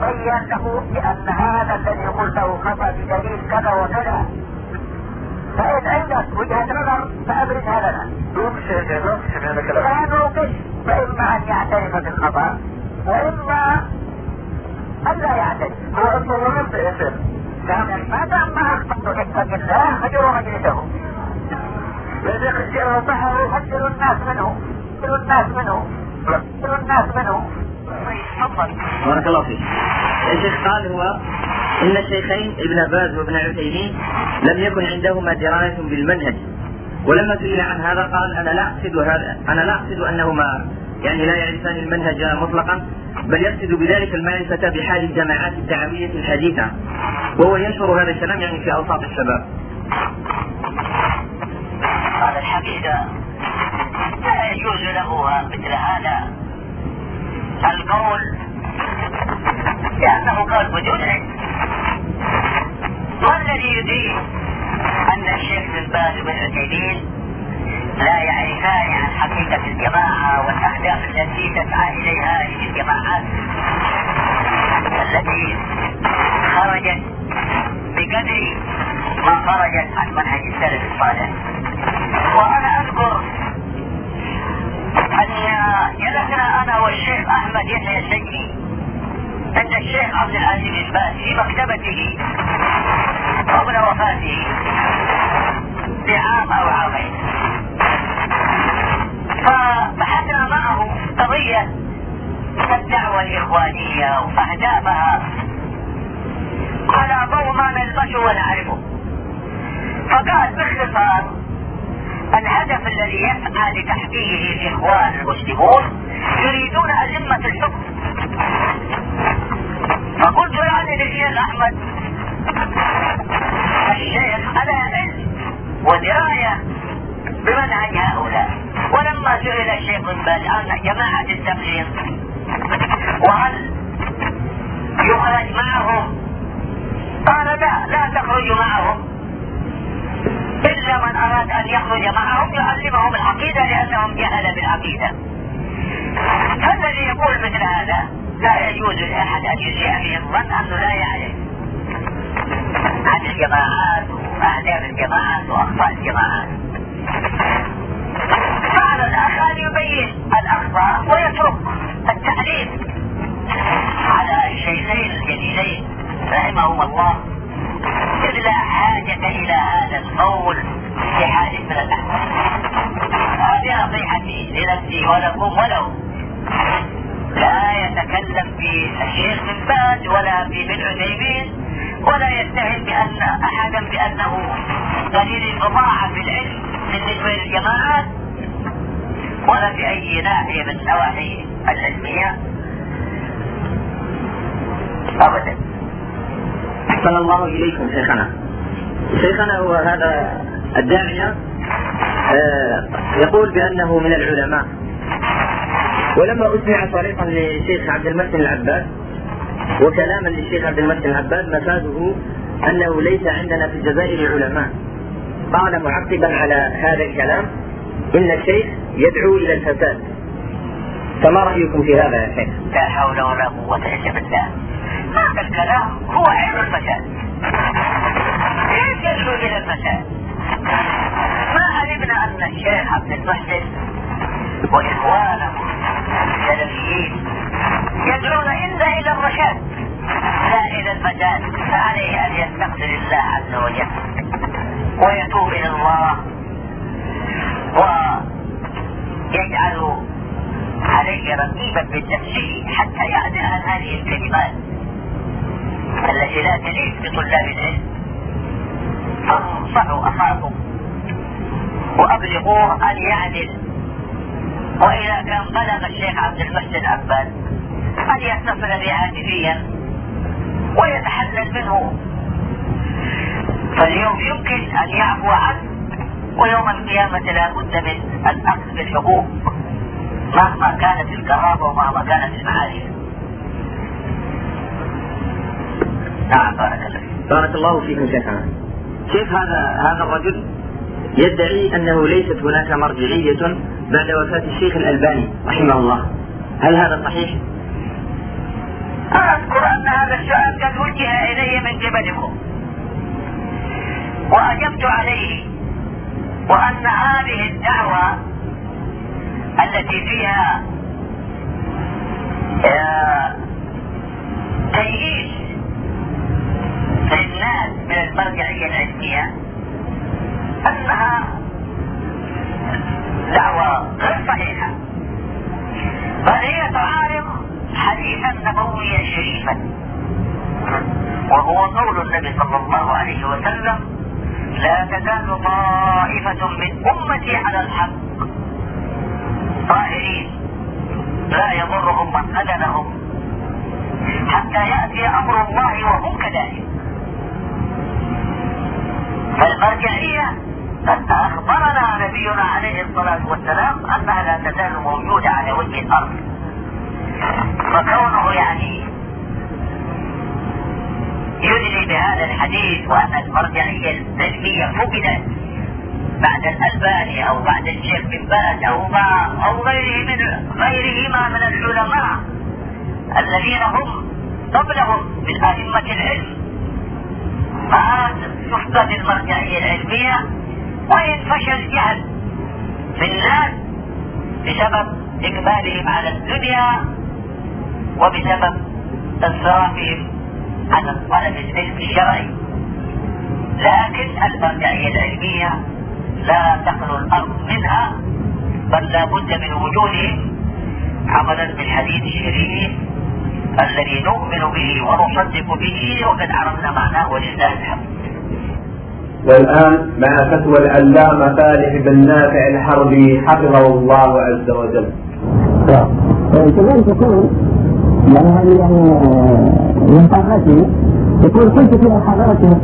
ويبين له بأن هذا الذي قلته خطأ بدليل كذا وكذا فإن عندك وجهة نظر فأبرزها لنا. لا نوقش فإما أن يعترف بالخطأ وإما أن لا يعترف. هو أصلا ولم يا شيخ. ما دام ما أخطأت حكمة الله هجروا مجلسه. الشيء وضحه يحذر الناس منه يحذر الناس منه يحذر الناس منه بارك الله فيك. الشيخ قال هو إن الشيخين ابن باز وابن عثيمين لم يكن عندهما دراية بالمنهج. ولما سئل عن هذا قال أنا لا أقصد هذا أنا لا أقصد أنهما يعني لا يعرفان المنهج مطلقا بل يقصد بذلك المعرفة بحال الجماعات الدعوية الحديثة. وهو ينشر هذا الكلام يعني في أوساط الشباب. قال الحقيقة لا يجوز له مثل هذا. القول لأنه قال بدون علم. والذي يدين أن الشيخ بن باز بن عثيمين لا يعرفان عن حقيقة الجماعة والأهداف التي تسعى إليها هذه الجماعات التي خرجت بقدر ما خرجت عن منهج السلف الصالح. وأنا أذكر أن جلسنا أنا والشيخ أحمد يحيى الشجري عند الشيخ عبد العزيز بن باز في مكتبته قبل وفاته بعام أو عامين. فبحثنا معه قضية الدعوة الإخوانية وأهدافها. على ضوء ما نلبسه ونعرفه. فقال باختصار الهدف الذي يسعى لتحقيقه الإخوان المسلمون يريدون أزمة الحكم. فقلت يعني للشيخ أحمد الشيخ على علم ودراية بمنهج هؤلاء. ولما سئل الشيخ بن باز عن جماعة التبليغ وهل يخرج معهم؟ قال لا لا تخرج معهم. من أراد أن يخرج معهم يعلمهم العقيدة لأنهم جهل بالعقيدة. فالذي يقول مثل هذا لا يجوز لأحد أن يسيء به الظن أنه لا يعرف عن الجماعات وأهداف الجماعات وأخطاء الجماعات. فعلى الآخر أن يبين الأخطاء ويترك التعليم على الشيخين الجليلين رحمهما الله. إذ لا حاجة إلى هذا القول في حال من الأحوال. هذه نصيحتي لنفسي ولكم ولو. لا يتكلم في الشيخ بن باز ولا في بن عثيمين ولا يتهم بأن أحدا بأنه قليل البضاعة في العلم بالنسبة للجماعات ولا في أي ناحية من النواحي العلمية. أبدا. أحسن الله إليكم شيخنا. شيخنا هو هذا الداعية آه، يقول بأنه من العلماء. ولما أسمع صريحا للشيخ عبد المحسن العباد وكلاما للشيخ عبد المحسن العباد مفاده أنه ليس عندنا في الجزائر علماء. قال معقبا على هذا الكلام إن الشيخ يدعو إلى الفساد. فما رأيكم في هذا يا شيخ؟ لا حول ولا قوة إلا بالله. هذا الكلام هو علم الفساد. كيف يدعو إلى الفساد ما علمنا أن الشيخ عبد المحسن وإخوانه السلفيين يدعون إلا إلى الرشاد لا إلى الفساد فعليه أن يستغفر الله عز وجل ويتوب إلى الله ويجعل عليه رقيبا من نفسه حتى يعدل عن هذه الكلمات. التي لا تليق بطلاب العلم. فانصحوا أخاكم وأبلغوه أن يعدل. وإذا كان بلغ الشيخ عبد المحسن عباد أن يتصل به هاتفيا ويتحلل منه. فاليوم يمكن أن يعفو عنه ويوم القيامة لا بد من الأخذ بالحقوق مهما كانت الكرامة ومهما كانت المعارف. نعم بارك الله بارك الله فيكم شيخنا. كيف هذا هذا الرجل؟ يدعي أنه ليست هناك مرجعية بعد وفاة الشيخ الألباني رحمه الله. هل هذا صحيح؟ أذكر أن هذا السؤال قد وجه إلي من قبلكم. وأجبت عليه وأن هذه الدعوة التي فيها آه، تيئيس للناس من المرجعية العلمية أنها دعوة غير صحيحة. بل هي تعارض حديثا نبويا شريفا. وهو قول النبي صلى الله عليه وسلم لا تزال طائفة من أمتي على الحق طاهرين لا يضرهم من خذلهم حتى يأتي أمر الله وهم كذلك. فالمرجعية قد أخبرنا نبينا عليه الصلاة والسلام أنها لا تزال موجودة على وجه الأرض. فكونه يعني يدري بهذا الحديث وأن المرجعية العلمية فقدت بعد الألباني أو بعد الشيخ بن باز أو ما أو غيره من غيرهما من العلماء الذين هم قبلهم من أئمة العلم. فهذا تفقد المرجعية العلمية وإن فشل جهل في الناس بسبب إقبالهم على الدنيا وبسبب إنصرافهم عن طلب العلم الشرعي. لكن المرجعية العلمية لا تخلو الأرض منها بل لا بد من وجودهم عملا بالحديث الشريف الذي نؤمن به ونصدق به وقد عرفنا معناه ولله الحمد. والآن مع فتوى العلامة فالح بن نافع الحربي حفظه الله عز وجل. كذلك تقول يعني هذه يعني من طاقتي يقول كنت في محاضرة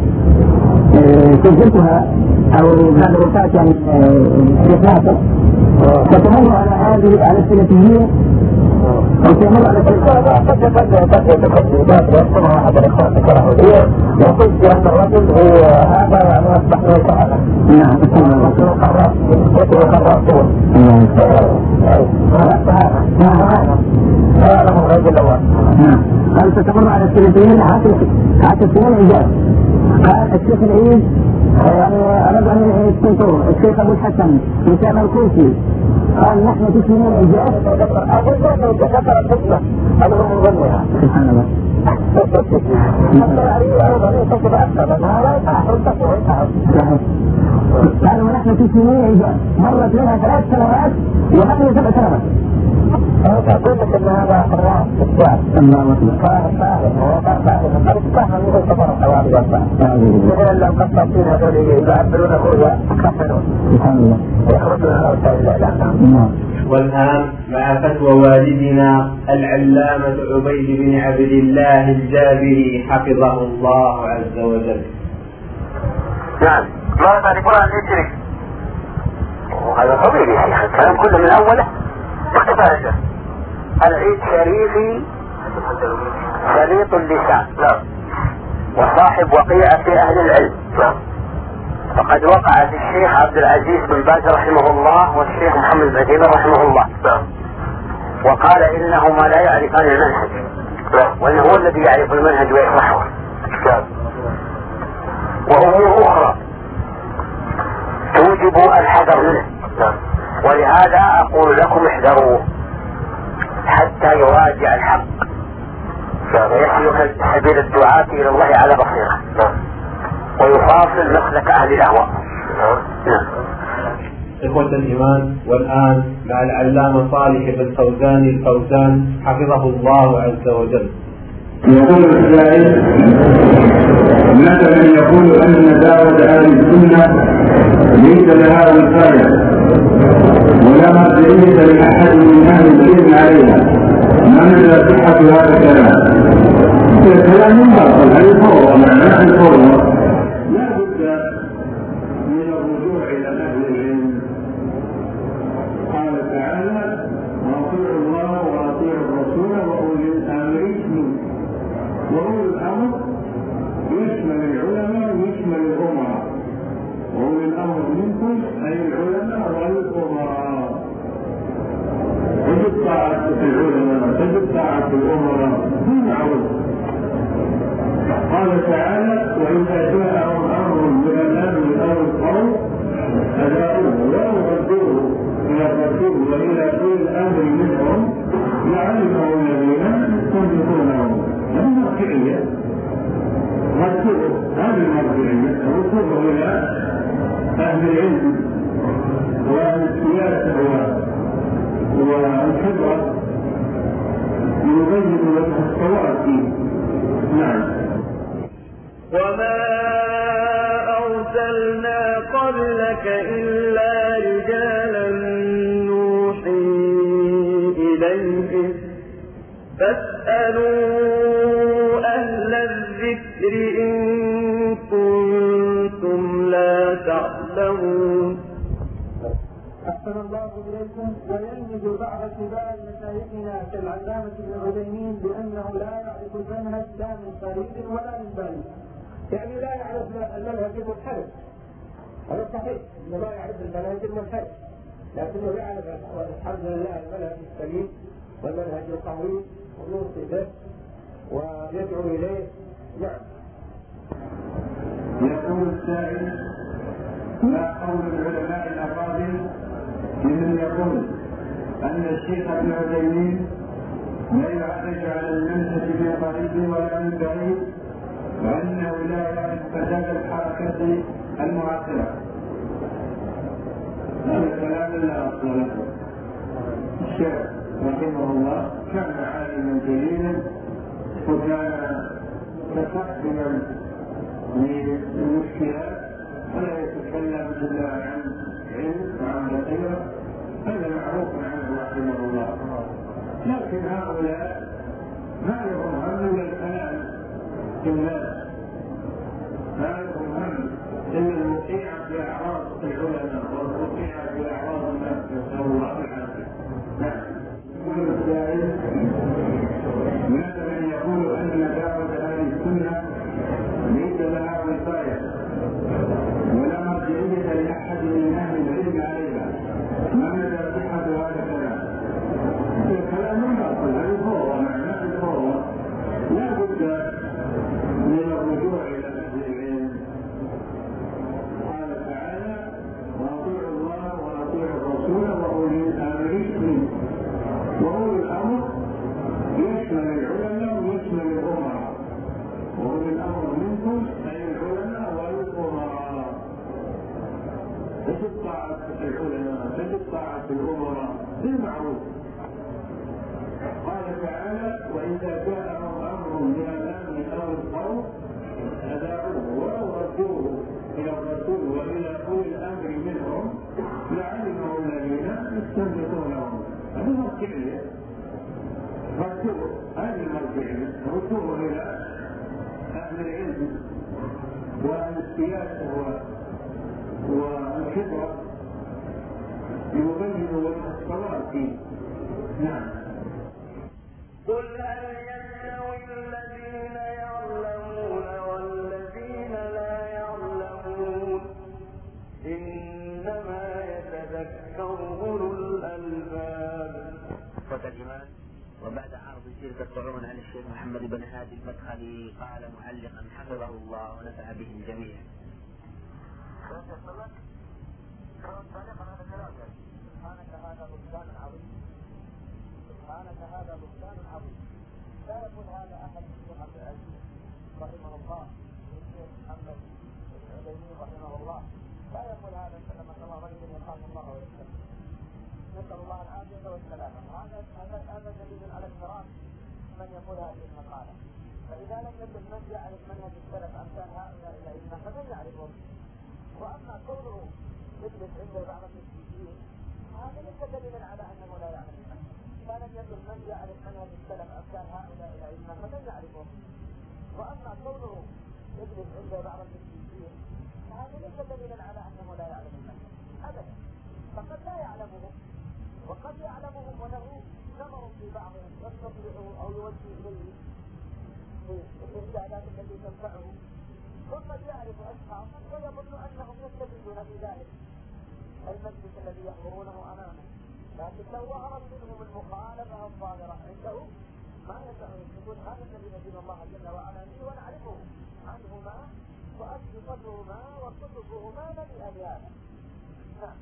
سجلتها أو بعد وفاة يعني الشيخ ناصر فتمر على هذه على السلفيين وقلت بان الرجل هو هذا يعني اصبح له شعبا نعم. قرر يقول قررتون نعم هذا هو الرجل الأول نعم أنت تمر على السلفيين حتى السنين الاجابه قال الشيخ العيد يعني اراد أن يستنصروا الشيخ أبو الحسن وسام الكوفي. قال نحن في سنين الاجابه أقول ذكر الحكمه هو من ضمنها سبحان الله قال ونحن في سنين اجابه مرت منها ثلاث سنوات ونحن سبع سنوات. لك أن هذا والآن مع فتوى والدنا العلامة عبيد بن عبد الله الجابري حفظه الله عز وجل. نعم. ما تعرفون عن الشرك وهذا طبيعي يا شيخ الكلام كله من أوله. العيد شريفي سليط اللسان. نعم. وصاحب وقيعة في أهل العلم. نعم وقع في الشيخ عبد العزيز بن باز رحمه الله والشيخ محمد بن عثيمين رحمه الله. نعم وقال إنهما لا يعرفان المنهج. نعم وإنه هو الذي يعرف المنهج ويشرحه. نعم وأمور أخرى. توجب الحذر منه. نعم. ولهذا أقول لكم احذروا حتى يراجع الحق. ويسلك سبيل الدعاة إلى الله على بصيرة. ويفاصل مسلك أهل الأهواء. نعم إخوة الإيمان والآن مع العلامة صالح بن فوزان الفوزان حفظه الله عز وجل. يقول السائل مثلا يقول أن دعوه أهل السنة ليس لها وقايه ولا دليل لأحد من أهل العلم عليها ما مدى صحة هذا الكلام؟ الكلام باطل هذه فوضى معناه الفوضى كالعلامة ابن عثيمين بأنه لا يعرف المنهج لا من قريب ولا من بعيد. يعني لا يعرف المنهج المنحرف. هذا صحيح إنه لا يعرف المنهج المنحرف. لكنه يعرف الحمد لله المنهج السليم والمنهج القوي ويوصي به ويدعو إليه. نعم. يقول السائل ما قول العلماء الأفاضل لمن يقول أن الشيخ ابن عثيمين لا يعرج على المنهج من قريب ولا من بعيد وانه لا يعرف فساد الحركة المعاصره هذا كلام لا أصل له. الشيخ رحمه الله كان عالما جليلا وكان متقدما للمشكلات ولا يتكلم إلا عن علم وعن بصيرة. هذا معروف عنه رحمه الله. لكن هؤلاء ما لهم هم الا الكلام في الناس. ما لهم هم إلا الوقيع في اعراض العلماء والوقيع في اعراض الناس. نسأل الله العافية. نعم. تجب طاعه العلماء تجب طاعه الامراء بالمعروف قال تعالى واذا جاءهم أمر من الامن أو الخوف اذاعوه ولو ردوه إلى الرسول والى اولي الامر منهم لعلمه الذين يستنبطونهم هذه مرجعيه ردوه هذه المرجعيه ردوه إلى أهل العلم وأهل السياسة والخبره يبين وجه الصواب فيه نعم. قل هل يستوي الذين يعلمون والذين لا يعلمون؟ إنما يتذكر أولو الألباب. الإيمان وبعد عرض تلك الطعون عن الشيخ محمد بن هادي المدخلي قال معلقا حفظه الله ونفع به الجميع. سبحانك هذا بهتان عظيم سبحانك هذا بهتان عظيم لا يقول هذا احد الشيخ عبد العزيز رحمه الله والشيخ محمد العليمي رحمه الله لا يقول هذا كما كما رجل يخاف الله ويتقي نسال الله العافيه والسلامه وهذا هذا هذا دليل على احترام من يقول هذه المقاله فإذا لم يكن من يعرف منهج السلف امثال هؤلاء الائمه فمن يعرفهم؟ وأما كونه يجلس عند بعض المسلمين هذا ليس دليلا على أنه لا يعرف المنهج فلم يكن من يعرف منهج السلف امثال هؤلاء الأئمة فمن يعرفهم وأما كونه يجلس عند بعض المسلمين هذا ليس دليلا على أنه لا يعلم المنهج ابدا. فقد لا يعلمه وقد يعلمه وله نظر في بعضهم يستطيع أو يوجه إليه في الارشادات التي تنفعه. وقد يعرف اشخاصا ويظن أنهم يستفيدون في ذلك المجلس الذي يحضرونه أمامه. لكن لو ظهرت منهم المخالفة الظاهرة عنده ما ينفع يقول هذا الذي ندين الله جل وعلا به ونعرفه. عنهما وأسبقتهما وصدقهما لم أبيانا نعم.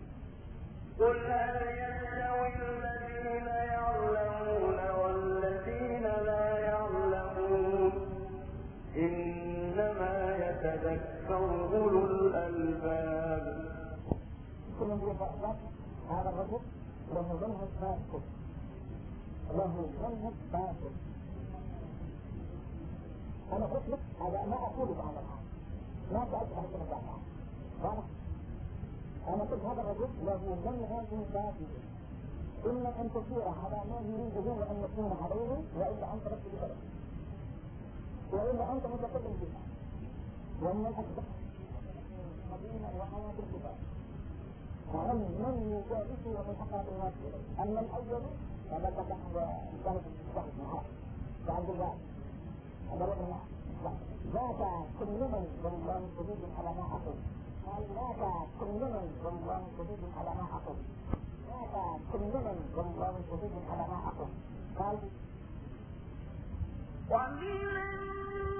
قل هل يستوي الذين يعلمون والذين لا يعلمون. إنما يتذكر أولو الألباب. كل من هذا الرجل له منهج فاسد له منهج فاسد أنا قلت لك هذا ما أقول بعد الآن. ما سالت عن بعد واضح؟ أنا قلت هذا الرجل له منهج فاسد اما إن تسير على ما يريده وان يكون عليه وإلا أنت بس بسبب وإلا أنت متكلم بها. ومن الاكبر قديما وحياه الكفار وهم من يجالسه ومن اقرب الناس اليه اما الأول فبلغ وكانت الصحيح معاه وعبد الله بلغ الناس ذاك كل من والله شديد على ما قال ذاك من والله شديد على ما أقول ذاك من والله شديد على ما أقول قال ومن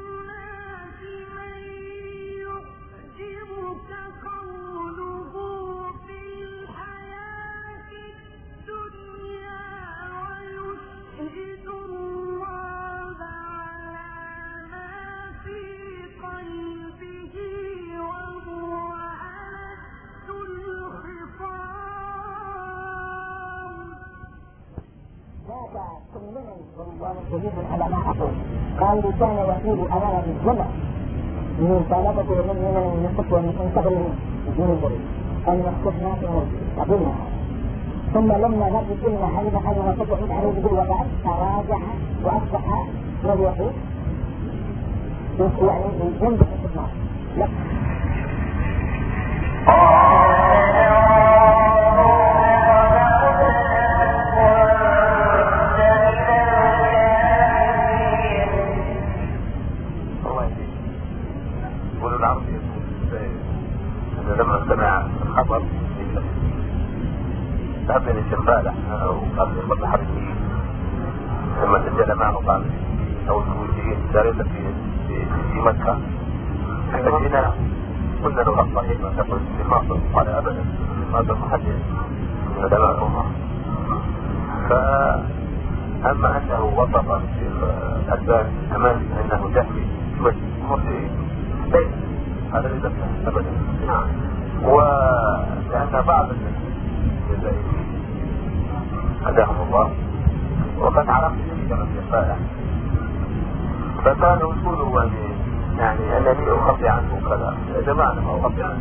شديد على ما أقول. قال لي كان يقول امام الجمع من طلبة ومن من من الفتوى من انتقل من البريد أن يحكمنا في قبلنا ثم لما نجد إلنا حين حين وتقعد عليه بالوفاة تراجع وأصبح الذي يقول يعني ينبغي الخدمات لا. من علماء فأما أنه وصف الشيخ الألباني أمامي أنه جهمي مرسي ليس هذا ليس أبدا نعم. ولأن بعض الجزائريين هداهم الله وقد عرفت في الصالح فكان وصوله أن يعني أنني أخفي عنه كذا. يا جماعة أنا أخفي عنه.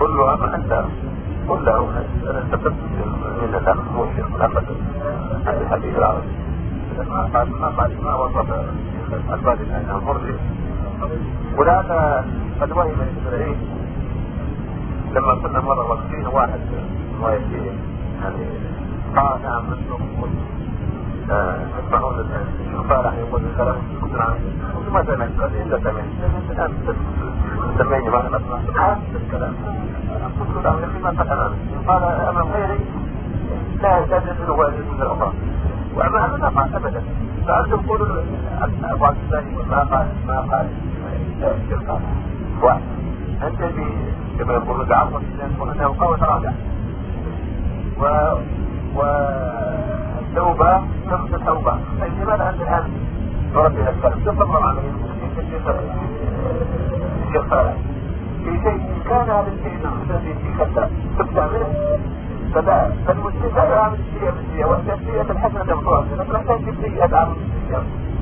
قل له أما أنت؟ ولهذا قد وهم الإسرائيلي لما كنا مرة واقفين واحد واقفين يعني قال نعم أنتم تسمعون راح يقول الكلام كنت نعم. ما سمعت إلا سمعت. الآن سمعني ما أنا أسمع الكلام قلت له يا أخي ما تكلم قال أمام غيري لا يجوز له واجب من الأخرى وأما هذا ما أبدا. فأنتم تقولوا أبو عبد الله ما قال ما قال. واحد أنت كما يقول تعرض يقول أنه قوة راجع و والتوبة نفس التوبة طيب لماذا أنت الآن ضربت إلى الكلام تفضل الشيخ صالح في شيء كان هذا الشيء الذي خلة تبدأ منه لا يعمل الشيء والتسلية الحسنة تبطلها لا تجد سيئة عمل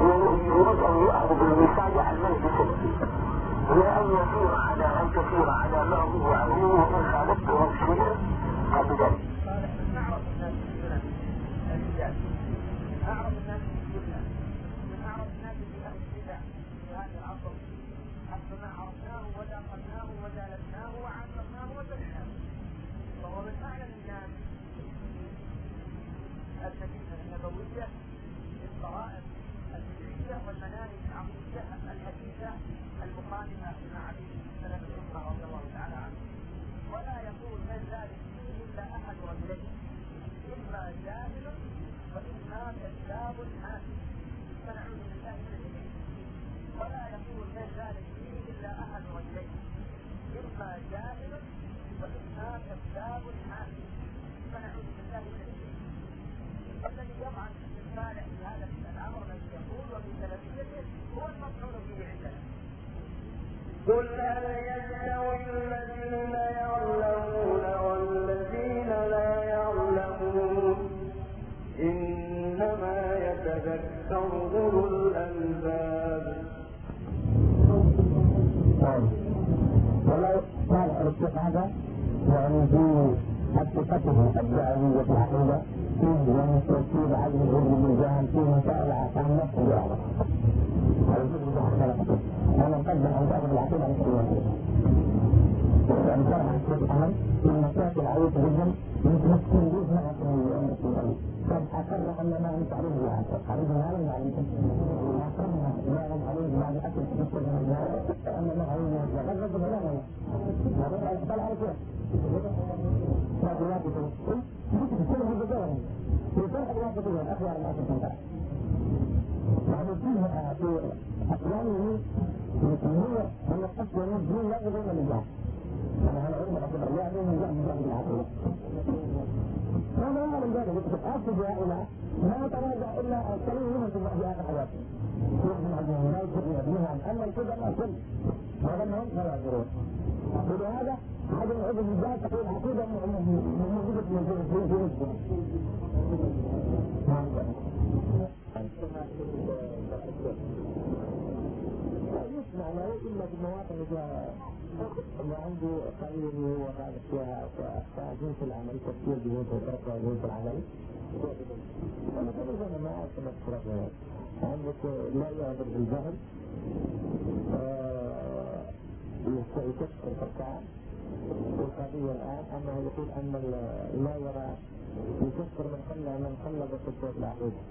ويريد أن يأخذ بالمثال عن مجلس لا أن يسير على أن تسير على ما هو عليه ومن خالفته شيئا قبل ذلك. أعرف الناس بالسنة من أعرف الناس بأهل البدع في هذا العصر حتى ما عرفناه ولا الحديثه المخالفه لما عليه سلف الامه رضي الله تعالى عنه ولا يقول من ذلك فيه الا احد رجلين اما جاهل واما كذاب حاسد فنعوذ بالله من الجميع ولا يقول من ذلك فيه الا احد رجلين اما جاهل واما كذاب حاسد فنعوذ بالله من الجميع الذي يضع الصالح في هذا الأمر الذي يقول وفي سلفيته هو المطعون به عندنا قل هل يستوي الذين يعلمون والذين لا يعلمون إنما يتذكر أولو الألباب ولو كان الشيخ هذا يعني في حقيقته الدعوية العقيدة فيه يعني ترتيب عدم العلم بالجهل في مسائل عقام نفس الواضح هذا الفكر اختلفت أنا مقدم ان تاخذ العقيدة عن كل يعني شرح الشيخ الامل في مشاكل عويصة جدا ممكن جزء معها في الامر قد اقر ان ما انت عليه بها عليه ما لم يعلم اقرنا ما لم عليه بعد من الجهل ان ما عليه من قد رد بلا ما هذا الاشكال على كيف لكن لا تقول كل هذا الجهل في فرق لا تقول أخبار الناس تنفع يعني فيها في احيانه هو أن القصد والمجنون لا يقولون لله أنا هذا علم الاعتبار يعني من جهل من جهل العقيده هذا من ذلك أصل هؤلاء ما تراجع إلا الكلمة منهم في هذا حياته يحزن عنهم لا يكفر يبنيها أما الكذب هذا ما هم لا يعذرون ولهذا أحد العبد بالذات تقول عقيدة موجودة في لا يسمع له إلا في المواطن اللي عنده قليل وغالب فيها فجنس العمل تفكير بجنس الفرق وجنس العمل كل سنة ما أعرف فرق عندك لا يعذر بالجهل يكفر الفرقان القضية الآن أنه يقول أن لا يرى يكفر من خلى من خلى بقصة العقيدة.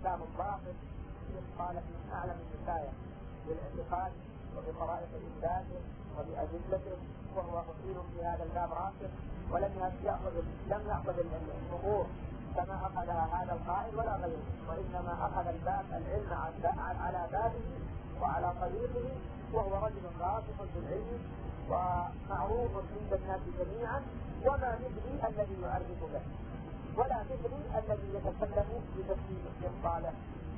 كتاب باطل قال من اعلم النسايا بالاعتقاد وبطرائق اثباته وبادلته وهو مصير في هذا الباب راسخ ولم ياخذ لم يأخذ الأمور كما أخذها هذا القائل ولا غيره وإنما أخذ الباب العلم على بابه وعلى طريقه وهو رجل راسخ بالعلم ومعروف عند الناس جميعا وما مثلي الذي يعرف به ولا مثلي الذي يتكلم بتفسير الصالح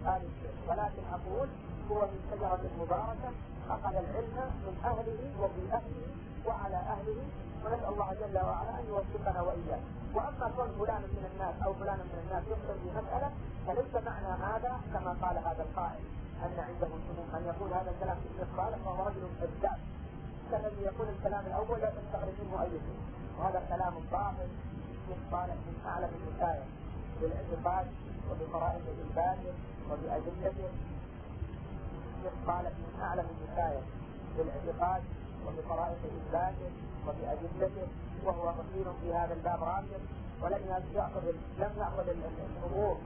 آل ولكن أقول هو من شجرة مباركة أخذ العلم من أهله وفي أهله وعلى أهله ونسأل الله جل وعلا أن يوفقنا وإياه. وأما كون فلان من الناس أو فلان من الناس يحسن في مسألة فليس معنى هذا كما قال هذا القائل. أن عنده سموم أن يقول هذا الكلام في صالح فهو رجل كذاب. كالذي يقول الكلام الأول لا تستغرب منه أي شيء. وهذا كلام باطل صالح من أعلم الحكاية بالاعتقاد وبفرائض الباطل وبأدلته صالح من أعلم الحكاية بالاعتقاد وبفرائض إثباته وبأدلته وهو مصير في هذا الباب راسخ ولم يأخذ لم يأخذ الأمور.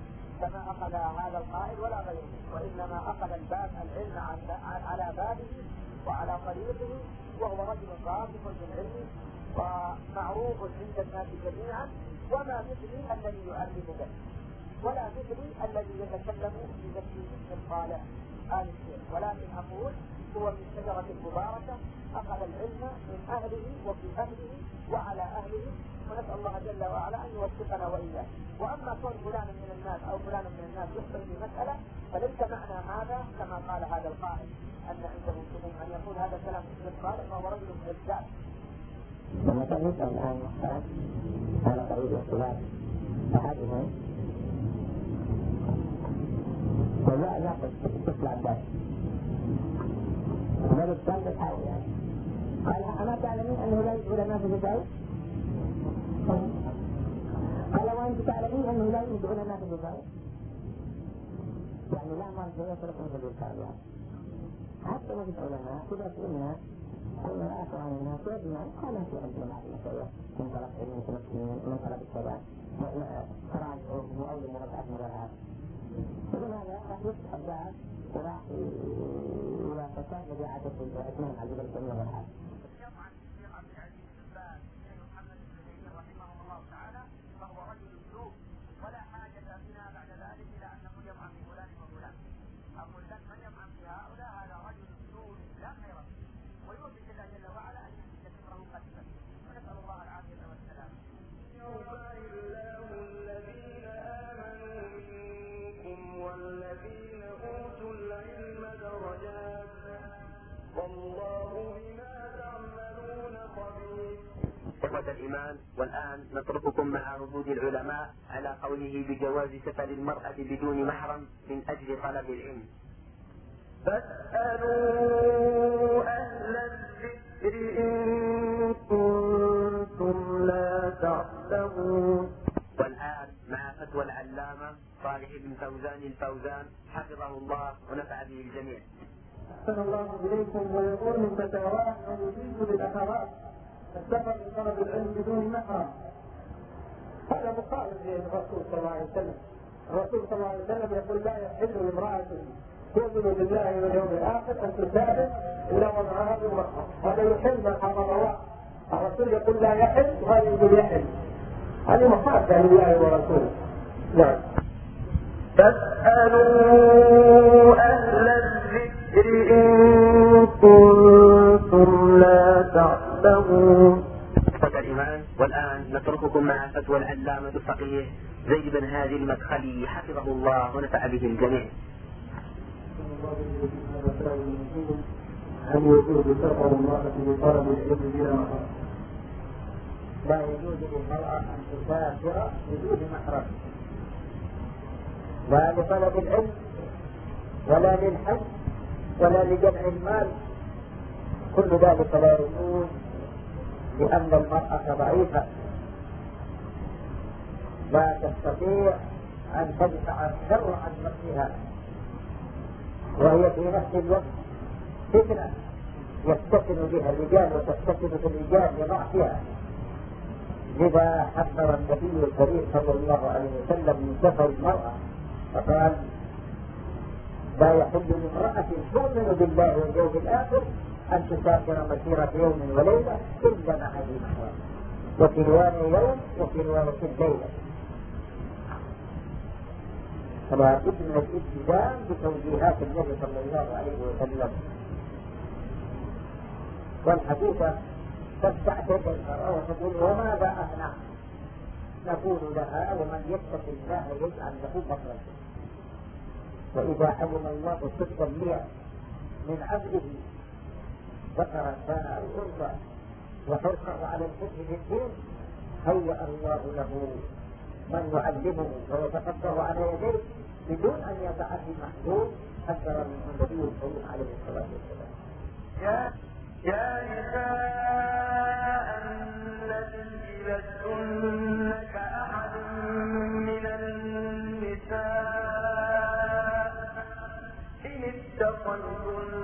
كما أخذ هذا القائل ولا غيره وإنما أخذ الباب العلم على بابه وعلى طريقه وهو رجل راسخ بالعلم ومعروف عند الناس جميعا وما مثلي الذي يعلم به ولا مثلي الذي يتكلم في نفسه الصالح آل الشيخ. ولكن أقول هو من شجرة مباركة أخذ العلم من أهله وفي أهله وعلى أهله ونسأل الله جل وعلا أن يوفقنا وإياه وأما كون فلان من الناس أو فلان من الناس يخطئ في مسألة فليس معنى هذا كما قال هذا القائل أن عنده سموم أن يقول هذا الكلام في الصالح فهو رجل كذاب لما كان يسأل الآن على طريق الاختلاف أحدهم فجاء ناقص طفل عباس. بل كان بحاول يعني قال أما تعلمين لا يوجد علماء في الجزائر؟ قال وأنت تعلمين أنه لا يوجد علماء في الجزائر؟ يعني لا مرجع يترك مثل التابعة حتى ما في العلماء كذا قلنا أن آخر عن الناس يجمع قال في أجل بعض المسائل من طلب علم متمكنين من طلب الشباب تراجع مؤول مربعات مراعاة إذا هذا راح يفتح الباب وراح فساد إعادة الإثنين على ذلك المراعاة يرفع الإيمان والآن نترككم مع ردود العلماء على قوله بجواز سفر المرأة بدون محرم من أجل طلب العلم. فاسألوا أهل الذكر إن كنتم لا تعلمون. والآن مع فتوى العلامة صالح بن فوزان الفوزان حفظه الله ونفع به الجميع. أحسن الله إليكم ويقول من فتاواه أن للأخوات السفر لطلب العلم بدون محرم هذا مخالف للرسول صلى الله عليه وسلم. الرسول صلى الله عليه وسلم يقول لا يحل لامرأة تؤمن بالله واليوم الآخر أن تسافر إلا ومعها ذو محرم هذا يحل ما حرم الله. الرسول يقول لا يحل وهذا يقول يحل. هذه مخالفة لله ورسوله. نعم. فاسألوا أهل الذكر إن كنتم لا تعلمون. إخوة الإيمان والآن نترككم مع فتوى العلامة الفقيه زيد بن هادي المدخلي حفظه الله ونفع به الجميع. هل يجوز سفر المرأة لطلب العلم بلا محرم؟ لا يجوز للمرأة أن تسافر بدون محرم لا لطلب العلم ولا للحج ولا لجمع المال. كل ذلك لا يجوز. لأن المرأة ضعيفة. لا تستطيع أن تدفع الشر عن نفسها. وهي في نفس الوقت فتنة يفتتن بها الرجال وتفتتن بالرجال لضعفها لذا حذر النبي الكريم صلى الله عليه وسلم من سفر المرأة. فقال لا يحل لامرأة تؤمن بالله واليوم الآخر أن تسافر مسيرة يوم وليلة إلا مع ذي وفي رواية يوم وفي رواية ليلة فلا بد من الالتزام بتوجيهات النبي صلى الله عليه وسلم. والحقيقة تعتذر المرأة وتقول وماذا أصنع؟ نقول لها ومن يتق الله يجعل له مخرجا وإذا علم الله صدق النية من عبده أو أنثى وحرصه على الحكم بالدين هيأ الله له من يعلمه ويتفقه على يديه بدون أن يتعدي محدود أكثر من النبي الكريم عليه الصلاة والسلام. يا يا نساء النبي لستن كأحد من النساء إن اتقيتن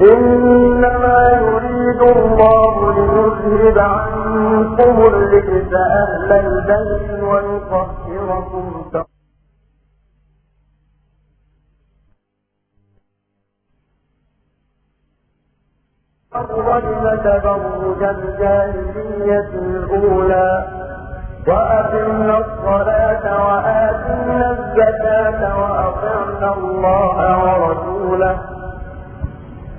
إنما يريد الله ليذهب عنكم الرجس أهل البيت ويطهركم تبرجن تبرج الجاهلية الأولى وأقمنا الصلاة وآتينا الزكاة وأطعنا الله ورسوله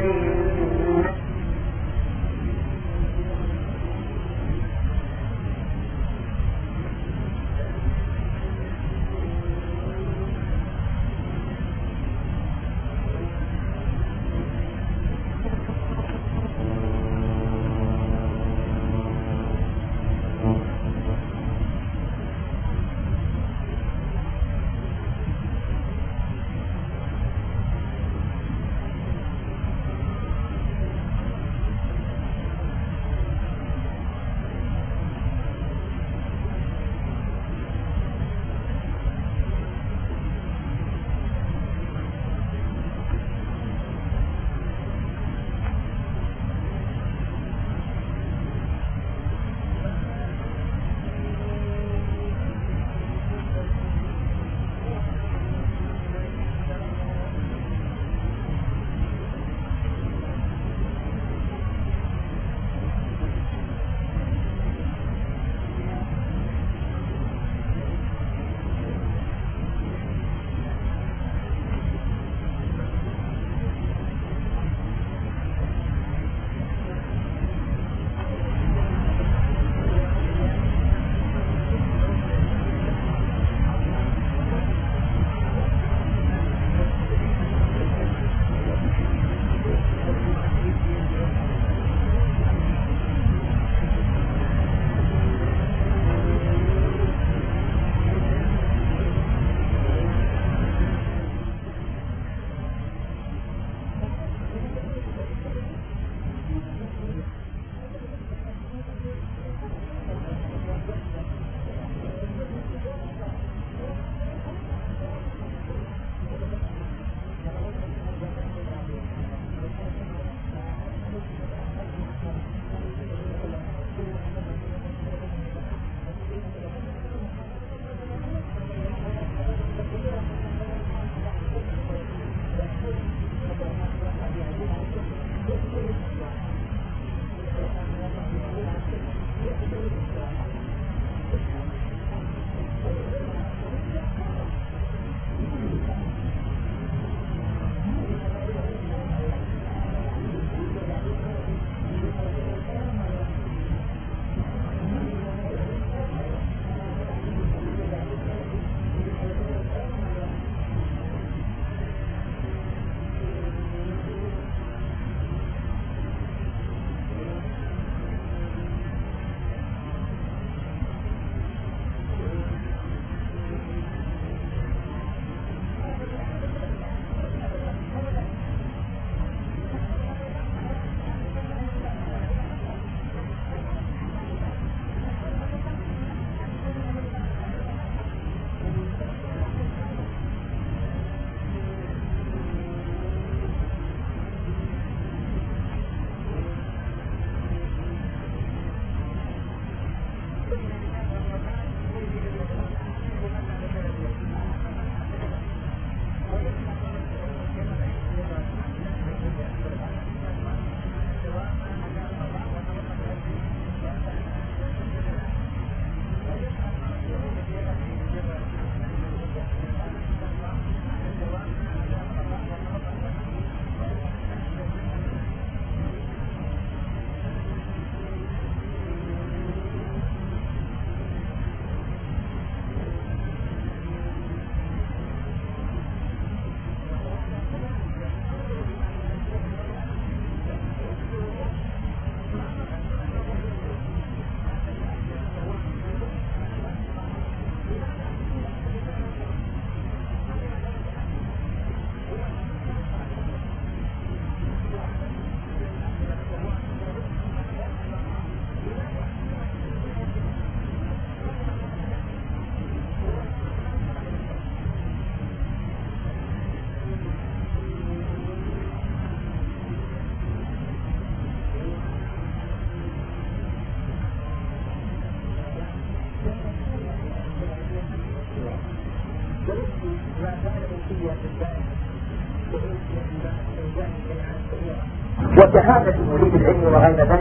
Deus.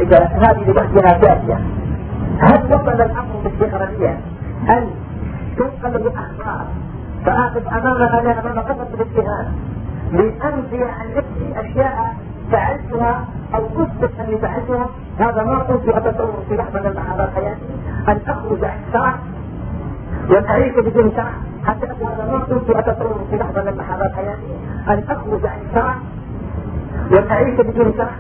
ذلك هذه لوحدها كافية. هل وصل الأمر بالشهرية أن تنقل الأخبار فأقف أمامها لا أمام قصة الاجتهاد لأنفي عن نفسي أشياء فعلتها أو أثبت أني فعلتها هذا ما كنت أتصور في لحظة من لحظات حياتي. أن أخرج عن الشرع وأن أعيش بدون شرع حتى هذا ما كنت أتصور في لحظة من لحظات حياتي. أن أخرج عن الشرع وأن أعيش بدون شرع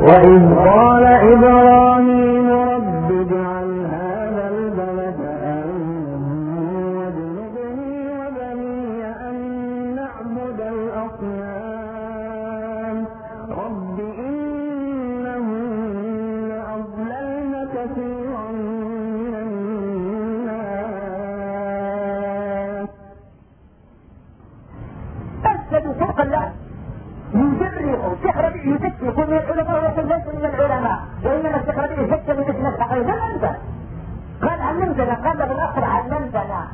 وإذ قال إبراهيم رب اجعل هذا من العلماء ويقول ليس من العلماء وانما السحر يزكي من اسم الحقيقة لم انت قال علمتنا قال الآخر علمتنا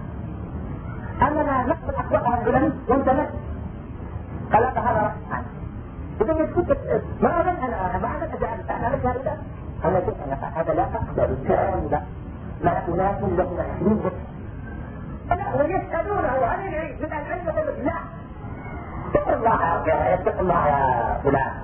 اننا نقبل اقوال العلماء وانت لا قال هذا رأي اذا كنت ما اظن أنا أنا ما أنا اجعل أنا لك هذا أنا قلت أنا هذا لا اقبل الكلام لا اناس لهم علم ويسالونه عن العلم من العلم لا اتق الله يا اتق الله يا فلان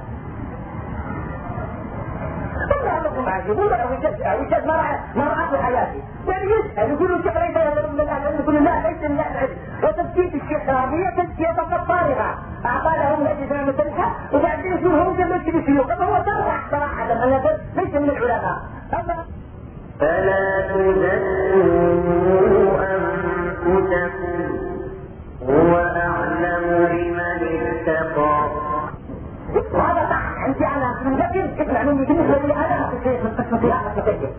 لكم عجيبون أو يجد أو يجد ما ما راى في حياتي يعني يسال يقول الشيخ ليس يضرب من العلم يقول لا ليس من العلم وتزكيه الشيخ رابيه تزكيه فقط فارغه اعطى لهم الاجزاء مثلها وبعدين يقول هم جنبت بشيوخ فهو صرح صراحة أنا ليس من العلماء فلا تزكوا أنفسكم هو أعلم بمن اتقى. انت أنا لكن اسمع مني بالنسبة لي أنا في من الآخر كتجه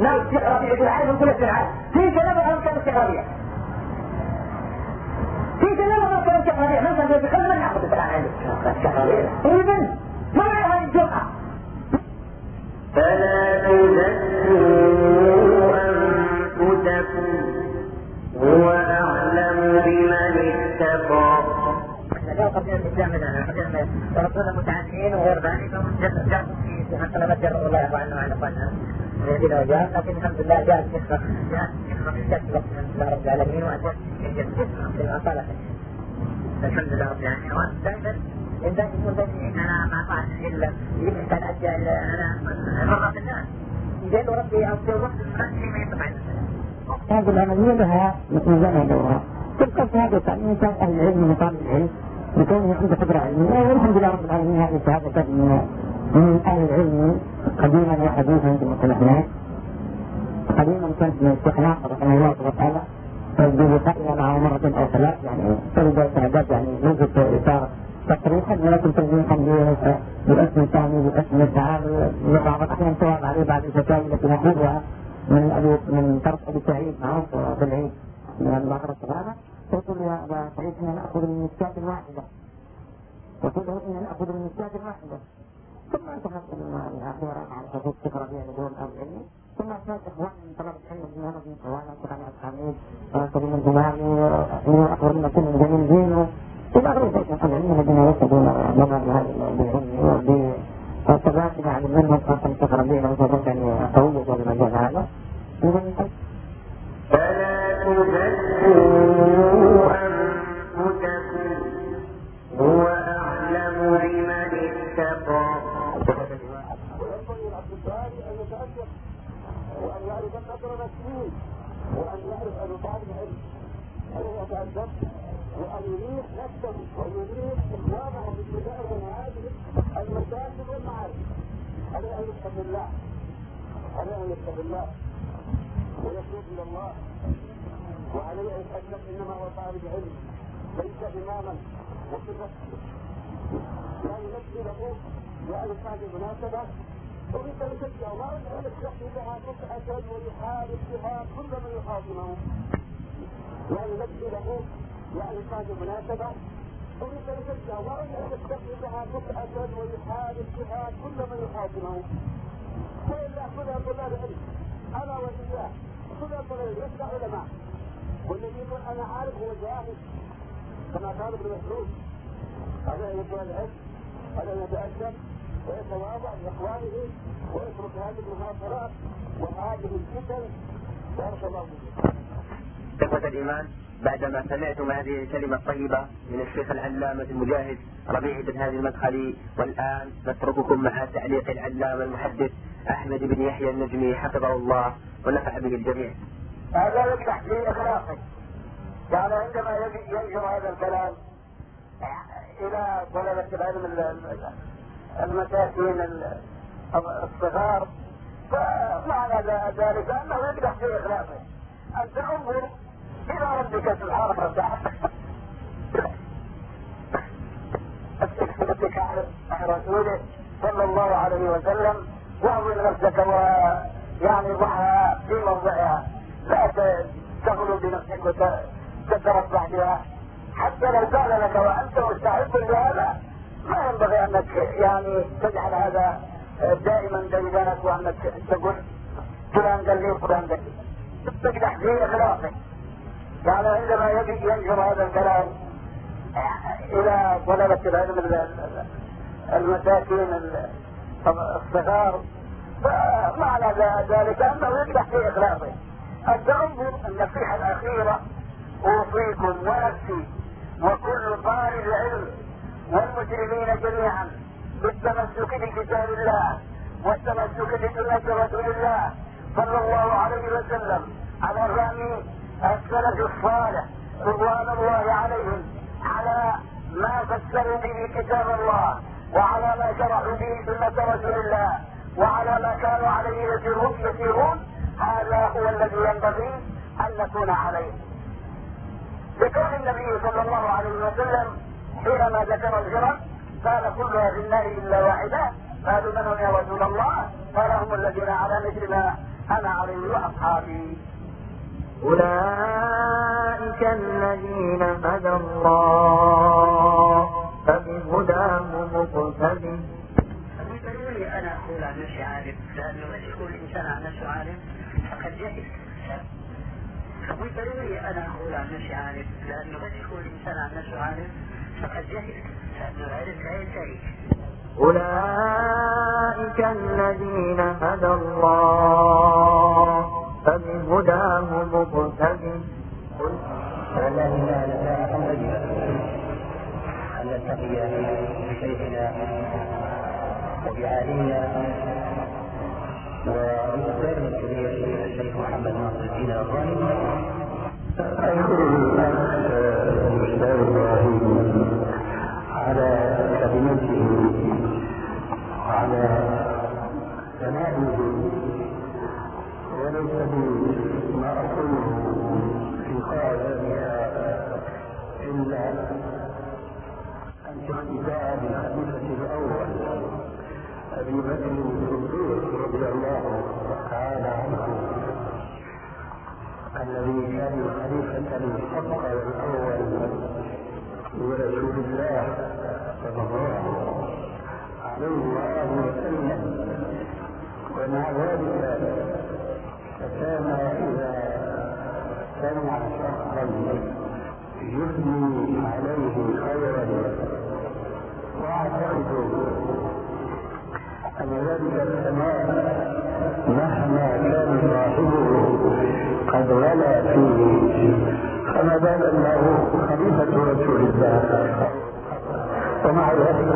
لا الشيخ ربيع بن عالم وكل ابن عالم في كلام الشيخ ربيع في كلام غير كلام الشيخ ربيع مثلا بكلمه ناخذ الكلام عند الشيخ ربيع اذا ما هذه الجرأة؟ فلا تزكوا أنفسكم هو أعلم بمن اتقى. لو قبل الإسلام لنا قبل رسول متعدين وغير ذلك جاءوا في حتى لما جروا الله يرضى عنه وعن أخواننا الذين وجاء لكن الحمد لله جاء الشيخ جاء الشيخ في جاء الوقت الحمد لله رب العالمين واتى الشيخ في اصالة الحمد لله رب العالمين. ودائما إذا يكون بيني أنا ما فعلت إلا يمكن أن أجل أنا مرة في الناس. جيت ربي أو في وقت شيء ما يطلع هذه العملية لها ميزانها دورها. تبقى في هذا التعليم كان العلم وطالب العلم. بكونه عنده خبرة علمية والحمد لله رب العالمين هذه الشهادة كانت من من أهل العلم قديما وحديثا قلنا هناك قديما كانت من الشيخ رحمه الله تعالى بلقائنا معه مرة أو ثلاث يعني تلقى شهادات يعني نجد إثارة تصريحا ولكن تلقيحا بالاسم الثاني بالاسم التعالي بعض الأحيان تواب عليه بعض الفتاوى التي نحفظها من أبي من طرف أبي سعيد معروف بالعيد من المعبر الصغيرة تقول يا سعيد إننا نأخذ من مسكاة واحدة يقول له إننا نأخذ من مسكاة واحدة ثم انتهت الأخيرة على حدود فكرة بها لدول أهل العلم ثم أسمعت إخوان من طلبة العلم من هنا من إخوانا كرامي الحميد كريم الجمالي وأخبرنا كل من جميل دينه إلى غير ذلك من العلم الذين يشهدون لنا بالعلم والثبات بعد منهم خاصة الشيخ ربيع لو تظن يعني قوية في المجال هذا فلا الله ويتوب إلى الله أن يتأكد إنما هو طالب علم ليس إماما. وصفه لا يمثل له يعني هذه المناسبة أريد أن تبدأ ما أريد أن يتخذها قطعة ويحارب بها كل من يخاصمه يعني نبدي له يعني هذه المناسبة أريد أن تبدأ ما أن يتخذها قطعة ويحارب بها كل من يخاصمه وإلا كل طلاب العلم أنا وإياه كل طلاب لسنا علماء والذي يقول أنا عارف هو جاهل كما قال ابن مسعود هذا يبغى العلم هذا يتأدب ويتواضع لإخوانه ويترك هذه المناصرات وهذه الفتن بارك الله فيكم. إخوة الإيمان بعدما سمعتم هذه الكلمة الطيبة من الشيخ العلامة المجاهد ربيع بن هادي المدخلي والآن نترككم مع تعليق العلامة المحدث أحمد بن يحيى النجمي حفظه الله ونفع به الجميع. هذا يفتح في إخلاقه يعني عندما ينشر هذا الكلام إلى طلبة العلم ال- ال- المساكين ال- الصغار فمعنى ذلك أنه يقدح في إخلاقه أنت انظر إلى ربك سبحانه وتعالى استكفرتك عن رسوله صلى الله عليه وسلم واعظم نفسك ويعني ضعها في موضعها. لا تغلو بنفسك وتترفع بها حتى لو قال لك وأنت مستعد لهذا ما ينبغي أنك يعني تجعل هذا دائما ديدنك وأنك تقول فلان قال لي فلان قال لي. تقدح في اخلاقك يعني عندما يجي ينشر هذا الكلام إلى طلبة العلم ال- ال- المساكين ال- الصغار فمعنى ذلك؟ أنه يقدح في اخلاقه انت أنظر النصيحة الأخيرة أوصيكم ونفسي وكل طالب علم والمسلمين جميعا بالتمسك بكتاب الله والتمسك بسنة رسول الله صلى الله عليه وسلم على فهم السلف الصالح رضوان الله عليهم على ما فسروا به كتاب الله وعلى ما شرحوا به سنة رسول الله وعلى ما كانوا عليه يسيرون هذا هو الذي ينبغي أن نكون عليه. بقول النبي صلى الله عليه وسلم حينما ذكر الجرم قال كلها في النار إلا واحدة. قالوا من هم يا رسول الله؟ قال هم الذين على مثل ما أنا عليه وأصحابي. أولئك الذين هدى الله فبهداه مقتدي. أنا أقول عن نفسي عالم لأنه مش يكون الإنسان عن نفسه عالم فقد جهل مش ضروري أنا أقول عن نفسي عالم لأنه مش يكون الإنسان عن نفسه عالم فقد جهل لأنه العلم لا ينتهي أولئك الذين هدى الله فبهداه مقتدي والله لا نساء طيبة أن نلتقي بشيخنا وبعالمنا ومستقبل الكبير الشيخ محمد ناصر الدين الراني أشكر الأستاذ إبراهيم على كلمته وعلى ثنائه وليس لي ما أقوله في قائلها إلا أن اقتداء بالخليفة الأول. أبي بكر الصديق رضي الله تعالى عنه الذي كان خليفة الحق الأول لرسول الله صلى الله عليه وآله وسلم. ومع ذلك فكان إذا سمع شخصا يثني عليه خيرا وأعتقد أن ذلك الثناء مهما كان صاحبه قد غلا فيه فما بال انه خليفة رسول الله. ومع ذلك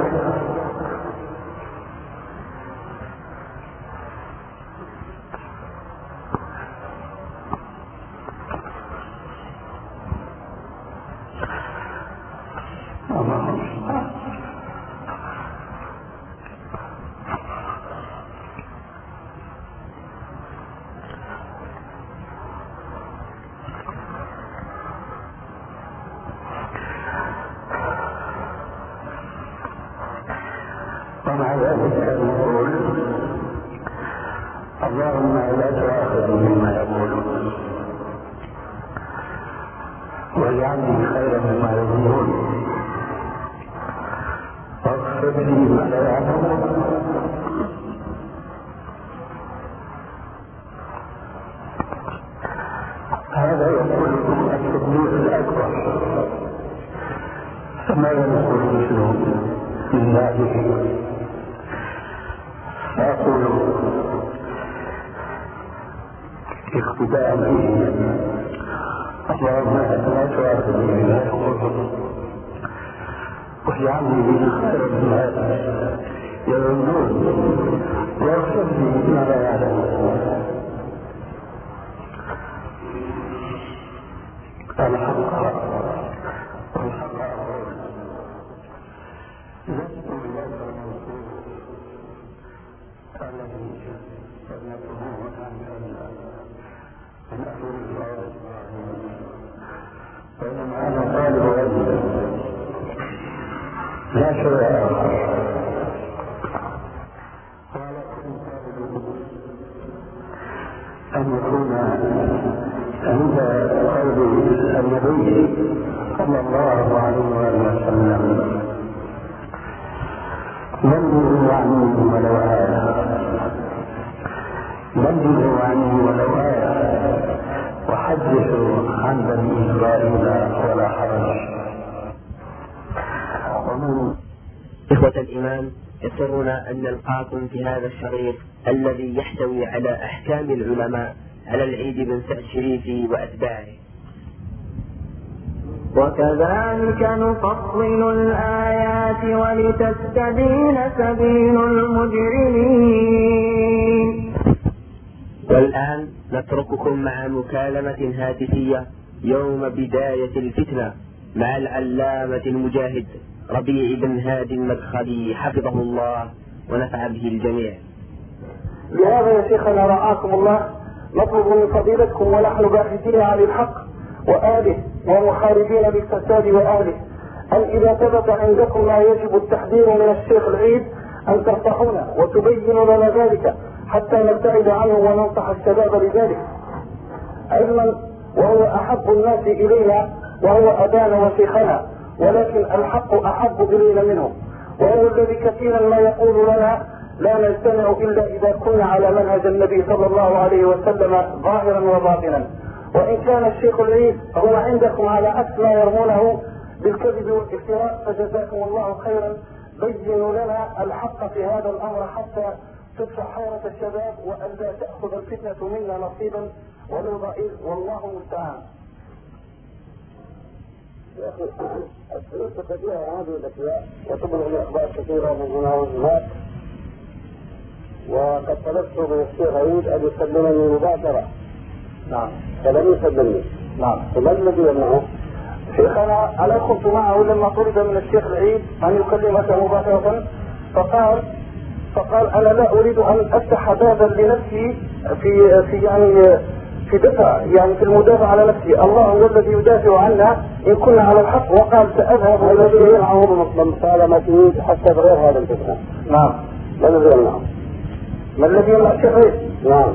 أن يكون عند قول النبي صلى الله عليه وسلم. بلغوا عني ولو آية بلغوا عني ولو آية وحدثوا عن بني إسرائيل ولا حرج. إخوة الإيمان يسرنا أن نلقاكم في هذا الشريط. الذي يحتوي على أحكام العلماء على العيد بن سعد وأتباعه. وكذلك نفصل الآيات ولتستبين سبيل المجرمين. والآن نترككم مع مكالمة هاتفية يوم بداية الفتنة مع العلامة المجاهد ربيع بن هادي المدخلي حفظه الله ونفع به الجميع. لهذا يا شيخنا رعاكم الله. نطلب من فضيلتكم ونحن باحثين عن الحق وآله ومحاربين بالفساد وآله. أن إذا ثبت عندكم ما يجب التحذير من الشيخ العيد أن تنصحونا وتبينوا لنا ذلك حتى نبتعد عنه وننصح الشباب لذلك علما وهو أحب الناس إلينا وهو أبانا وشيخنا ولكن الحق أحب إلينا منه. وهو الذي كثيرا ما يقول لنا لا نجتمع إلا إذا كنا على منهج النبي صلى الله عليه وسلم ظاهرا وباطنا. وإن كان الشيخ العيد هو عندكم على عكس ما يرمونه بالكذب والإفتراء فجزاكم الله خيرا. بينوا لنا الحق في هذا الأمر حتى تدفع حيرة الشباب وأن لا تأخذ الفتنة منا نصيبا ولو ضئيل. والله المستعان. يا أخي الفلوس هذه الأشياء وتبلغ الإخبار كثيره من هنا ومن هناك وقد طلبت من الشيخ عيد أن يسلمني مباشره نعم. فلم يسلمني. نعم. فما الذي يمنعه؟ شيخنا كنت معه لما طلب من الشيخ العيد أن يكلمك مباشرة فقال فقال أنا لا أريد أن أفتح بابا لنفسي في في يعني في دفع يعني في المدافع على نفسي. الله هو الذي يدافع عنا إن كنا على الحق. وقال سأذهب إلى الذي يمنعه من مسالمته حتى غير هذا الفتنه نعم. ما الذي يمنعه؟ ما الذي يمنع العيد نعم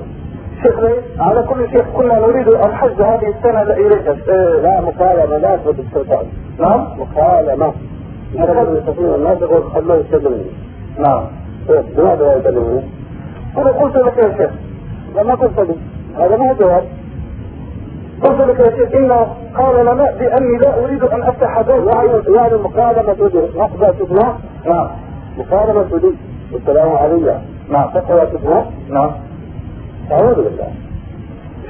العيد على كل شيء كنا نريد الحج هذه السنة إليك. إيه، لا مكالمة لا تثبت السلطان. نعم. مكالمة. هذا يستطيع الناس يقول خلوه يسلمني نعم. لماذا لا يسلمني؟ أنا قلت لك يا شيخ. لما قلت لي هذا ما هو جواب. قلت لك يا شيخ إنه قال لنا بأني لا أريد أن أفتح باب يعني يعني مكالمة لي نعم. مكالمة لي السلام عليكم. نعم تقوى تسمع نعم أعوذ بالله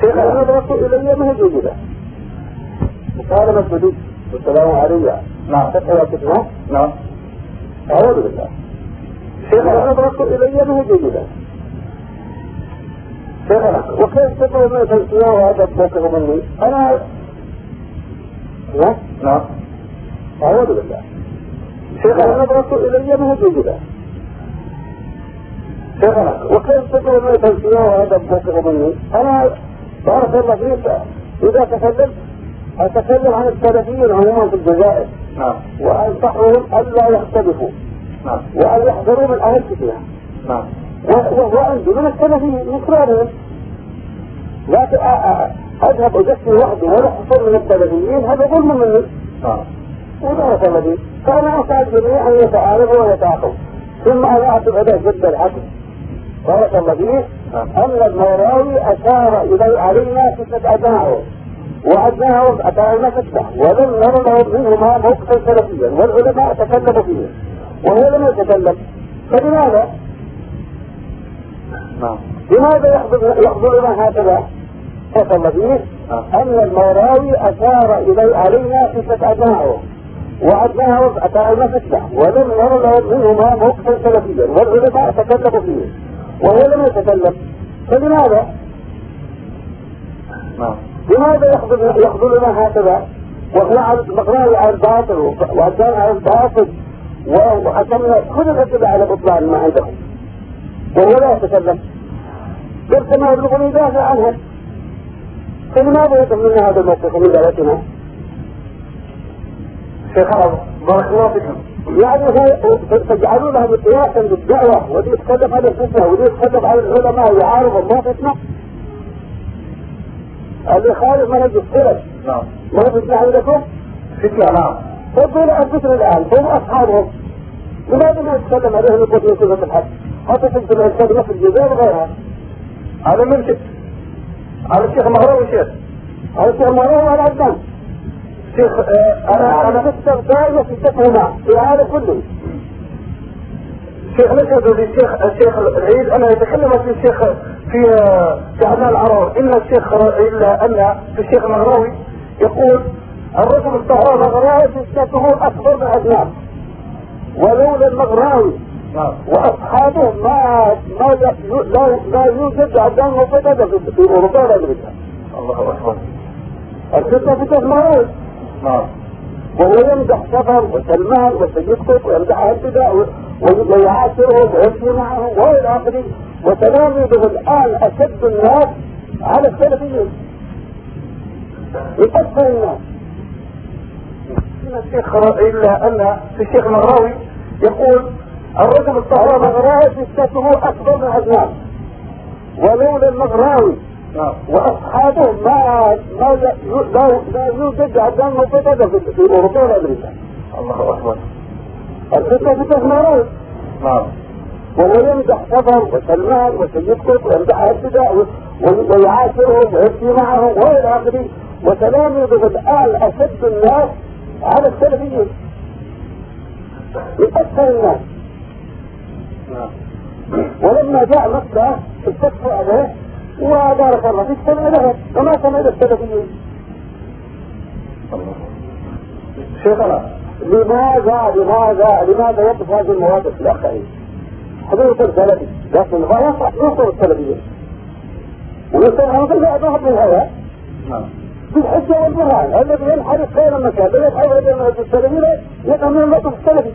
شيخ أنا نظرت إلي هي جيدة مكالمة لي السلام عليكم نعم تسمع نعم أعوذ بالله شيخ أنا نظرت إلي ما هي جيدة شيخنا وكيف تقول ما تنسيه وهذا موقف مني؟ أنا نعم. أعوذ بالله شيخنا أنا نظرت إلي ما هي شيخنا وكيف تقول ما تنسيه وهذا موقف مني أنا بارك الله فيك إذا تكلمت أتكلم عن السلفيين عموما في الجزائر نعم وأنصحهم ألا يختلفوا نعم وأن يحذروا من أهل فيها نعم وعندي من السلفيين مثلهم أ- أذهب أجسم وحدي ولا حصول من السلفيين هذا ظلم مني نعم الله فيك فأنا أسعد الجميع أن يتعارضوا ويتعاطوا ثم أنا أعطي أداء جد العدل بارك الله فيك. أن الموراوي أشار إلي علينا ستة وعدناها وضعت على المسجد ولم نر لهم منهما موقفا سلفيا والعلماء تكلموا فيه وهو لم يتكلم. فلماذا؟ نعم. لماذا يحضر يحضرنا هكذا؟ فصل فيه أن الموراوي أشار إلي علينا فتأتناه وعدناها وضعت على المسجد ولم نر لهم منهما موقفا سلفيا والعلماء تكلموا فيه. وهو لم يتكلم فلماذا؟ نعم لماذا يحضرنا هكذا؟ وإحنا على مقنعي على الباطل وعدنا على الباطل وحكمنا كل الأدلة على بطلان ما عندهم وهو لا يتكلم قلت ما يبلغ يدافع عنها فلماذا يتم منا هذا الموقف من دولتنا؟ شيخ عرب بارك الله فيكم يعني هو تجعلونها مقياسا للدعوة ودي يتكلم عن الفتنة ودي يتكلم عن العلماء ويعارض ما فتنة اللي خارج منهج السلف نعم. ما فتنة عندكم؟ فتنة نعم. فضل الفتنة الآن هم أصحابهم. لماذا ما يتكلم عليهم يقول في صفة الحق؟ حتى تنزل الإنسان في الجزائر وغيرها. على مرشد على الشيخ مغراوي شيخ. على الشيخ مروان وعلى عدنان شيخ آه، أنا أنا دائما في التفهمة في هذا كله. شيخ نشهد للشيخ الشيخ العيد أنا يتكلم في الشيخ في آه، في اعمال العراوي إن الشيخ إلا أن في الشيخ المغراوي يقول الرجل الطهران مغراوي ستته أكبر من عدنان ولولا المغراوي نعم. وأصحابه ما ما لا لا يوجد عدنان مبتدأ في في أوروبا ولا أمريكا. الله أكبر. الفتنة فتنة مغراوي نعم وهو يمدح سفر وسلمان وسيد قطب ويمدح و- ويعاشرهم ويمشي معهم وإلى آخره. وتلاميذه الآن أشد الناس على السلفيين أكثر الناس. الشيخ إن في الشيخ المغراوي يقول الرجل الطهران مغراوي فتنته أكبر من عدنان ولولا المغراوي وأصحابه ما ما لا لا يوجد عدنان مبتدأ في في أوروبا ولا أمريكا. الله أكبر. الفتنة فتنة مغراوي نعم. وهو يمدح سفر وسلمان وسيد قطب ويمدح و- ويعاشرهم ويمشي معهم وإلى آخره. وتلاميذه الان أشد الناس على السلفيين أكثر الناس. نعم. ولما جاء مكة استكفوا عليه. وبارك الله فيك سمع له وما سمع إلى السلفيين شيخنا لماذا لماذا لماذا يقف هذه المواقف في الاخرين؟ حضرة السلفي لكن هو يصح ينصر السلفيين ويصير هذا لا ضرب من الهواء نعم. بالحجة والبرهان الذي ينحرف خير المكان؟ لا يتحول إلى منهج السلفي لا يقع من الموقف السلفي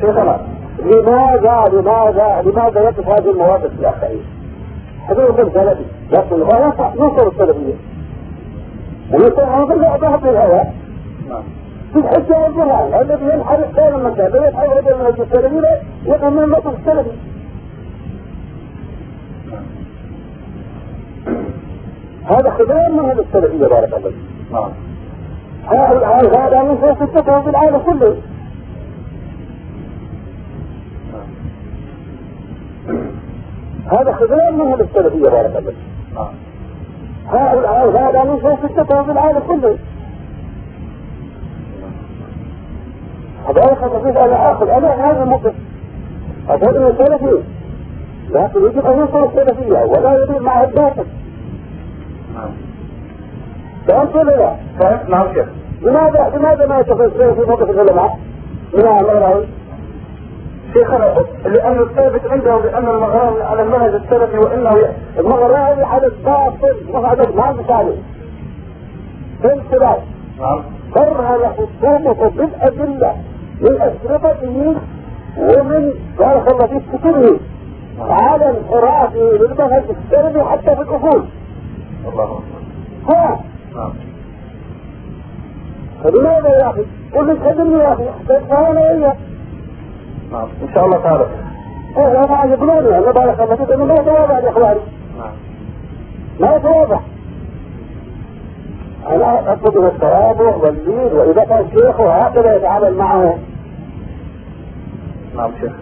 شيخنا لماذا لماذا لماذا يقف هذه المواقف في الاخرين؟ حضرة السلفي لكن هو يصح ينصر السلفيين ويصير هذا من الهواء بالحجة والبرهان الذي ينحرف المكان لا يتحول إلى منهج السلفي لا يقع من الموقف السلفي هذا خذلان منهج السلفية بارك الله فيك. نعم. هذا هذا من فوق في العالم كله. هذا خذلان منهج السلفية بارك الله. نعم هذا من التفاهم في العالم كله الله فيك أنا أخذ أنا هذا الموقف أقول إنه سلفي لكن يجب أن ينصر السلفية ولا يدير معها الباطل نعم فهمت ولا لا؟ فهمت نعم لماذا لماذا ما يتفسرون في موقف العلماء؟ من المغراوي؟ شيخنا لأن الثابت عنده بأن المغراوي على المنهج السلفي وإنه ي- المغراوي على الباطل ما هذا ما عندك عليه. في انتباه نعم برهن خصومه بالأدلة من أشرطته ومن بارك الله فيك كتبه على انحرافه للمنهج السلفي حتى في الأصول. الله أكبر ها نعم فلماذا يا أخي؟ قل لي خدمني يا أخي احتاج أنا وإياك. نعم. إن شاء الله تعالى. هذا يقولون أنا بارك الله فيك أنه ما يتواضع يا إخواني. نعم. ما يتواضع أنا أطلب من التواضع واللين وإذا كان شيخه هكذا يتعامل معه. نعم شيخ.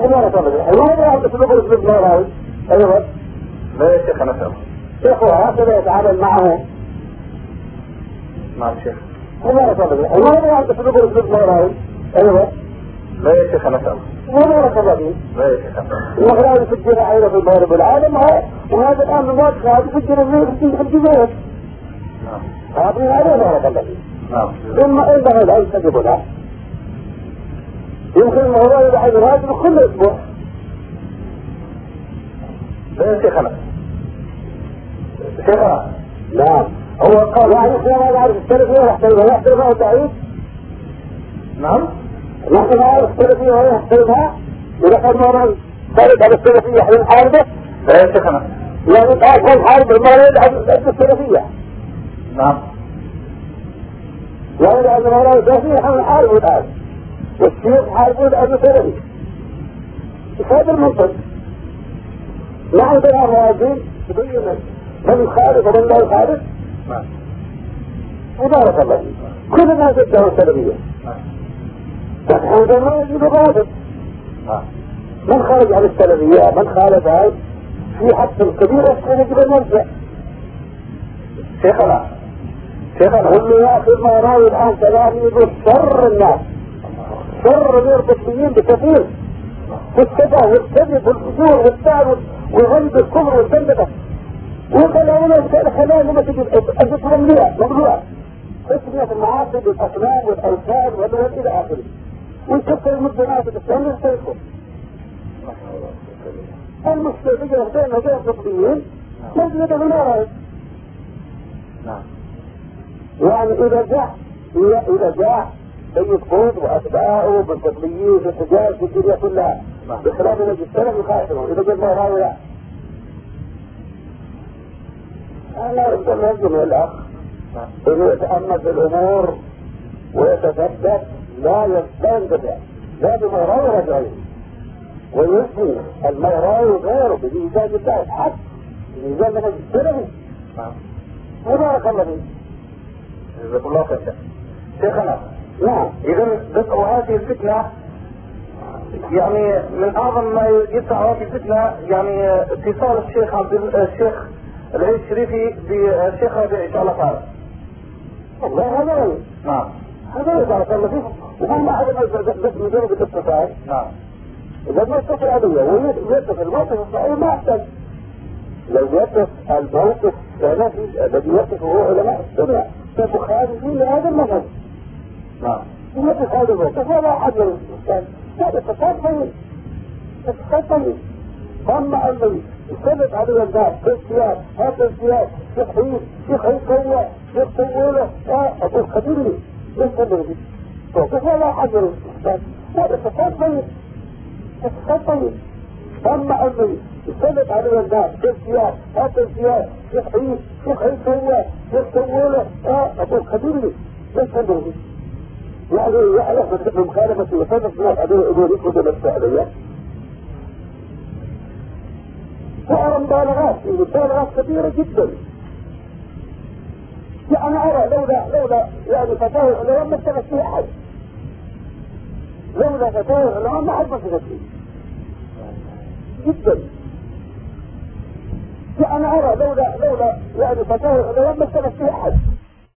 هذا طبعا الموضوع عند سلوك الاسلوب الغراوي أيضا لا يا شيخ أنا فاهم. شيخه هكذا يتعامل معه. مع الشيخ وما رسول الله وما أنت في نقول اسلوب مولاي أيوة. لا شيخ أنا فاهم وما رسول الله لا شيخ أنا فاهم وغير يفجر عينه في المغرب والعالم وهذا الآن المواقف هذا يفجر في الجزائر نعم. هذا ما رسول الله نعم. ثم إنه لا يستجيب له يمكن الموضوع يدعي الراجل كل أسبوع. لا يا شيخ. انا شيخنا نعم. هو قال يعني إحنا ما نعرف السلفية ونحترمها نحترمها البعيد نعم. نعرف السلفية ونحترمها إذا كان مرة ثابت على السلفية لا يا شيخ أنا يعني تعرف هل حارب المريض عن السلفية نعم. يعني لأن المريض السلفية إحنا نحاربه الآن والشيخ حاربه لأنه سلفي مش هذا المنطق نحن ترى الراجل تبين من يخالف ومن لا يخالف وبارك الله كل الناس يدعوا السلفية لكن عندما يجب نعم من خرج عن السلفية من خالفها في حق كبير يجب أن يرجع. شيخنا شيخنا واللي ياخذ ما راوي الآن كلام يقول شر الناس؟ شر غير الطبيين بكثير. في السفه والكذب والفجور والتعب وغلب الكفر والزندقة وخلانا خلانا لما تجي أجد ممنوع ممنوع. تسمية المعاصي بالأصنام والأوثان إلى آخره. ويكفر المدنات الإسلام يختلفوا المشكلة بين الطبيين موجودة من وراء نعم يعني إذا جاء إذا جاء سيد قطب وأتباعه بالقطبيين في في الدنيا كلها بخلاف نجد السلف يخاطروا إذا جاء هؤلاء؟ أنا أريد من الأخ إنه يتأمل في الأمور ويتثبت لا يستنبط لا بما رأى رجعين ويثني ما يراه غيره الله الحق بميزان نجد السلفي نعم وبارك الله فيك جزاك الله خير. شيخ. شيخنا. نعم. إذا بدء هذه الفتنة. يعني من أعظم ما يدفع هذه الفتنة. يعني اتصال الشيخ عبد ال- الشيخ العيد الشريفي بالشيخ ربيع إن شاء الله تعالى. والله هذا. نعم. هذا. بارك الله فيك. وهم أحد بس مجرد الاتصال نعم. إذا ما يتصل علي ويتصل الموقف الصحيح ما أحتاج لو يقف الموقف السلفي الذي يقف هو علماء السنة كمخالفين لهذا المذهب. نعم. يقف هذا الموقف ولا أحد من الإنسان هذا فساد طيب فساد طيب أما أن يسلط عليه الناس في السياق هذا السياق شيخ عيد شيخ عيد شيخ طويلة أبو خبيري ليس من موقف ولا أحد من الإنسان هذا فساد طيب فساد طيب أما أن يسلط عليه الناس شيخ عيد قوة شيخ طويلة أبو ليس من يعني يعرف من مخالفة وسلط الناس عليه يقول يكتب السعودية صار مبالغات. مبالغات كبيرة جدا. يعني أرى لولا لولا يعني فتاوى العلماء ما اشتغل فيها أحد. لولا فتاوى العلماء ما حد فيه جدا. يعني أرى لولا لولا يعني فتاوى العلماء ما اشتغل فيها